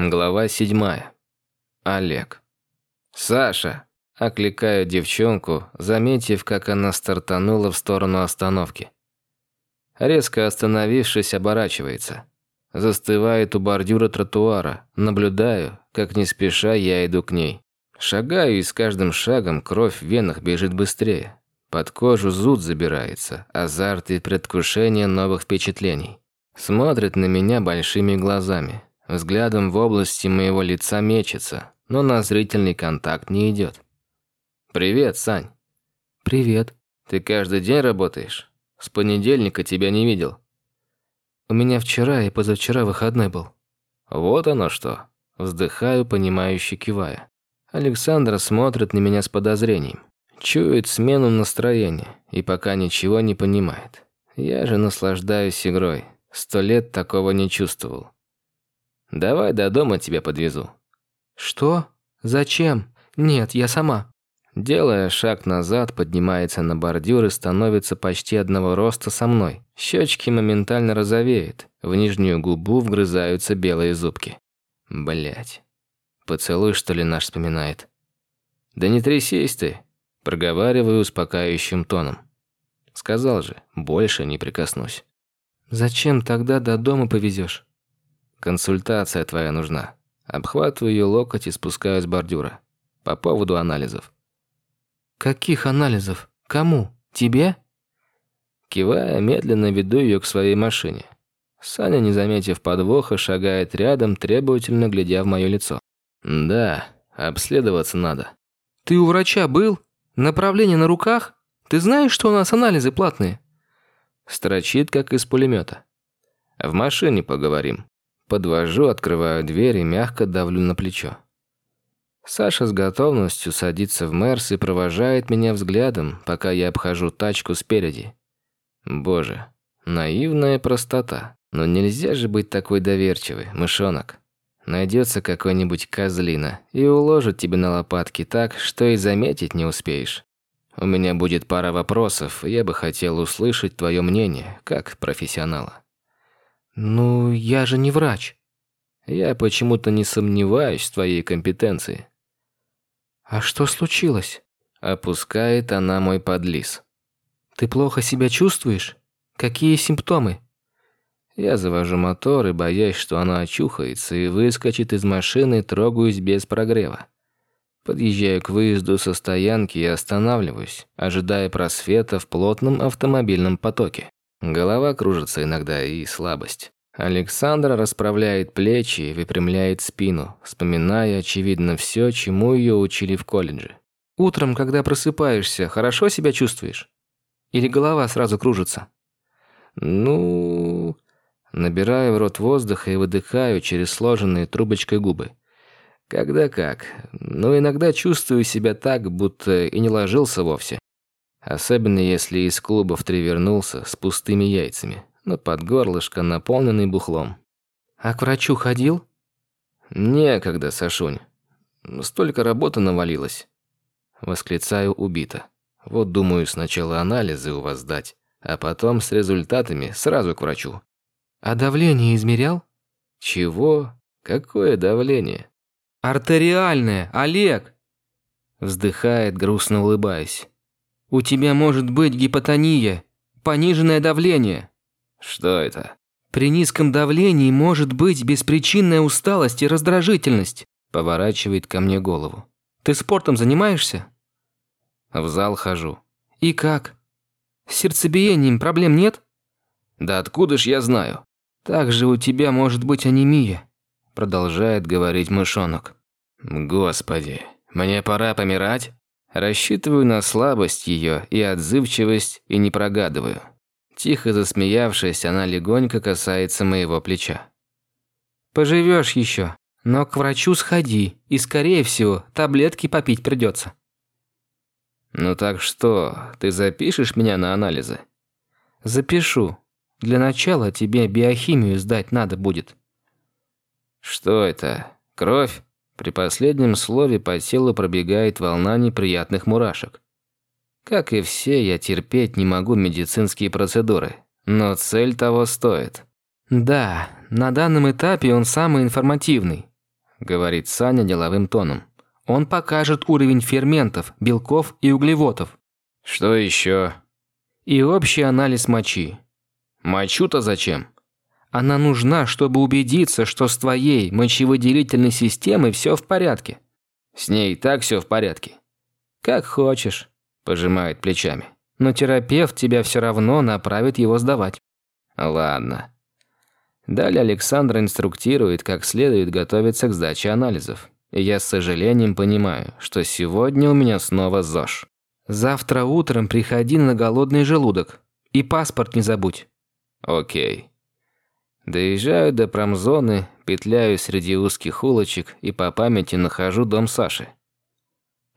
Глава седьмая. Олег. «Саша!» – окликаю девчонку, заметив, как она стартанула в сторону остановки. Резко остановившись, оборачивается. Застывает у бордюра тротуара. Наблюдаю, как не спеша я иду к ней. Шагаю, и с каждым шагом кровь в венах бежит быстрее. Под кожу зуд забирается, азарт и предвкушение новых впечатлений. Смотрит на меня большими глазами. Взглядом в области моего лица мечется, но на зрительный контакт не идет. «Привет, Сань». «Привет». «Ты каждый день работаешь? С понедельника тебя не видел». «У меня вчера и позавчера выходной был». «Вот оно что». Вздыхаю, понимающе кивая. Александра смотрит на меня с подозрением. Чует смену настроения и пока ничего не понимает. Я же наслаждаюсь игрой. Сто лет такого не чувствовал. Давай до дома тебя подвезу». «Что? Зачем? Нет, я сама». Делая шаг назад, поднимается на бордюр и становится почти одного роста со мной. Щечки моментально розовеют, в нижнюю губу вгрызаются белые зубки. Блять. Поцелуй, что ли, наш вспоминает. «Да не трясись ты», – проговариваю успокаивающим тоном. Сказал же, больше не прикоснусь. «Зачем тогда до дома повезешь? Консультация твоя нужна. Обхватываю ее локоть и спускаю с бордюра. По поводу анализов. Каких анализов? Кому? Тебе? Кивая, медленно веду ее к своей машине. Саня, не заметив подвоха, шагает рядом, требовательно глядя в мое лицо. Да, обследоваться надо. Ты у врача был? Направление на руках? Ты знаешь, что у нас анализы платные? Строчит, как из пулемета. В машине поговорим. Подвожу, открываю дверь и мягко давлю на плечо. Саша с готовностью садится в Мерс и провожает меня взглядом, пока я обхожу тачку спереди. Боже, наивная простота. Но нельзя же быть такой доверчивой, мышонок. Найдется какой-нибудь козлина и уложит тебе на лопатки так, что и заметить не успеешь. У меня будет пара вопросов, и я бы хотел услышать твое мнение, как профессионала. «Ну, я же не врач». «Я почему-то не сомневаюсь в твоей компетенции». «А что случилось?» Опускает она мой подлиз. «Ты плохо себя чувствуешь? Какие симптомы?» Я завожу мотор и, боясь, что она очухается и выскочит из машины, трогаюсь без прогрева. Подъезжаю к выезду со стоянки и останавливаюсь, ожидая просвета в плотном автомобильном потоке. Голова кружится иногда и слабость. Александра расправляет плечи и выпрямляет спину, вспоминая, очевидно, все, чему ее учили в колледже. «Утром, когда просыпаешься, хорошо себя чувствуешь? Или голова сразу кружится?» «Ну...» Набираю в рот воздуха и выдыхаю через сложенные трубочкой губы. Когда как. Но иногда чувствую себя так, будто и не ложился вовсе. Особенно если из клуба в три вернулся с пустыми яйцами, но под горлышко наполненный бухлом. «А к врачу ходил?» «Некогда, Сашунь. Столько работы навалилось». Восклицаю убито. Вот думаю сначала анализы у вас сдать, а потом с результатами сразу к врачу. «А давление измерял?» «Чего? Какое давление?» «Артериальное, Олег!» Вздыхает, грустно улыбаясь. У тебя может быть гипотония, пониженное давление. Что это? При низком давлении может быть беспричинная усталость и раздражительность. Поворачивает ко мне голову. Ты спортом занимаешься? В зал хожу. И как? С сердцебиением проблем нет? Да откуда ж я знаю? Также у тебя может быть анемия. Продолжает говорить мышонок. Господи, мне пора помирать? Рассчитываю на слабость ее и отзывчивость и не прогадываю. Тихо засмеявшись, она легонько касается моего плеча. Поживешь еще, но к врачу сходи, и, скорее всего, таблетки попить придется. Ну так что, ты запишешь меня на анализы? Запишу. Для начала тебе биохимию сдать надо будет. Что это? Кровь? При последнем слове по телу пробегает волна неприятных мурашек. Как и все, я терпеть не могу медицинские процедуры, но цель того стоит. Да, на данном этапе он самый информативный. говорит Саня деловым тоном. Он покажет уровень ферментов, белков и углеводов. Что еще? И общий анализ мочи. Мочу-то зачем? Она нужна, чтобы убедиться, что с твоей мочевыделительной системой все в порядке. С ней и так все в порядке. Как хочешь, пожимает плечами. Но терапевт тебя все равно направит его сдавать. Ладно. Далее Александр инструктирует, как следует готовиться к сдаче анализов. Я с сожалением понимаю, что сегодня у меня снова ЗОЖ. Завтра утром приходи на голодный желудок. И паспорт не забудь. Окей. Доезжаю до промзоны, петляю среди узких улочек и по памяти нахожу дом Саши.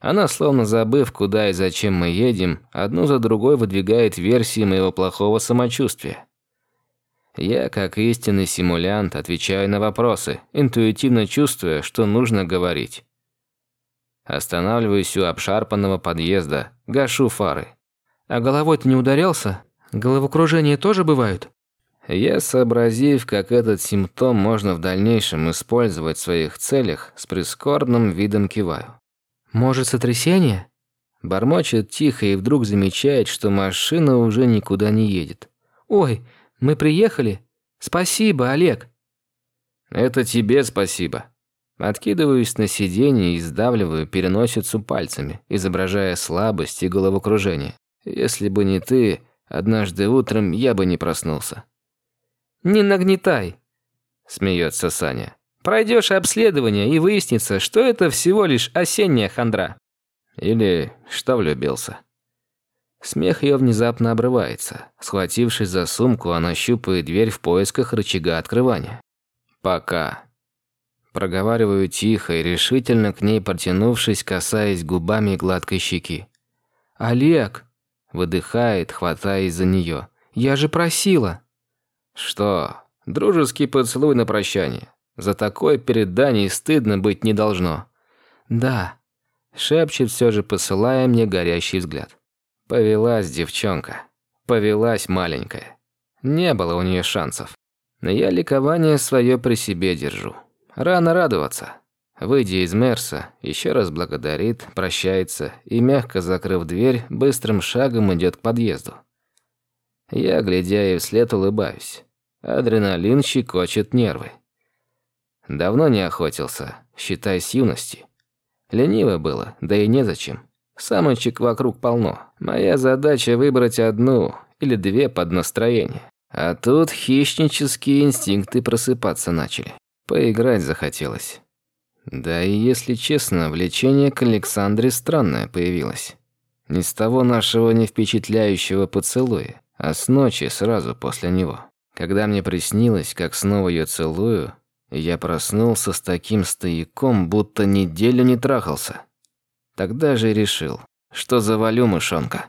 Она, словно забыв, куда и зачем мы едем, одну за другой выдвигает версии моего плохого самочувствия. Я, как истинный симулянт, отвечаю на вопросы, интуитивно чувствуя, что нужно говорить. Останавливаюсь у обшарпанного подъезда, гашу фары. «А головой ты не ударялся? Головокружение тоже бывают?» Я, сообразив, как этот симптом можно в дальнейшем использовать в своих целях, с прискорбным видом киваю. «Может, сотрясение?» Бормочет тихо и вдруг замечает, что машина уже никуда не едет. «Ой, мы приехали? Спасибо, Олег». «Это тебе спасибо». Откидываюсь на сиденье и сдавливаю переносицу пальцами, изображая слабость и головокружение. Если бы не ты, однажды утром я бы не проснулся. «Не нагнетай», – смеется Саня. «Пройдешь обследование и выяснится, что это всего лишь осенняя хандра». Или что влюбился. Смех ее внезапно обрывается. Схватившись за сумку, она щупает дверь в поисках рычага открывания. «Пока». Проговариваю тихо и решительно к ней протянувшись, касаясь губами гладкой щеки. «Олег!» – выдыхает, хватаясь за нее. «Я же просила!» «Что? Дружеский поцелуй на прощание. За такое перед Даней стыдно быть не должно». «Да», – шепчет все же, посылая мне горящий взгляд. Повелась девчонка. Повелась маленькая. Не было у нее шансов. Но я ликование свое при себе держу. Рано радоваться. Выйдя из Мерса, еще раз благодарит, прощается и, мягко закрыв дверь, быстрым шагом идет к подъезду. Я, глядя ей вслед, улыбаюсь. Адреналин щекочет нервы. Давно не охотился, считай с юности. Лениво было, да и незачем. Самочек вокруг полно. Моя задача выбрать одну или две под настроение. А тут хищнические инстинкты просыпаться начали. Поиграть захотелось. Да и если честно, влечение к Александре странное появилось. Не с того нашего не впечатляющего поцелуя, а с ночи сразу после него. Когда мне приснилось, как снова ее целую, я проснулся с таким стояком, будто неделю не трахался. Тогда же решил, что завалю мышонка.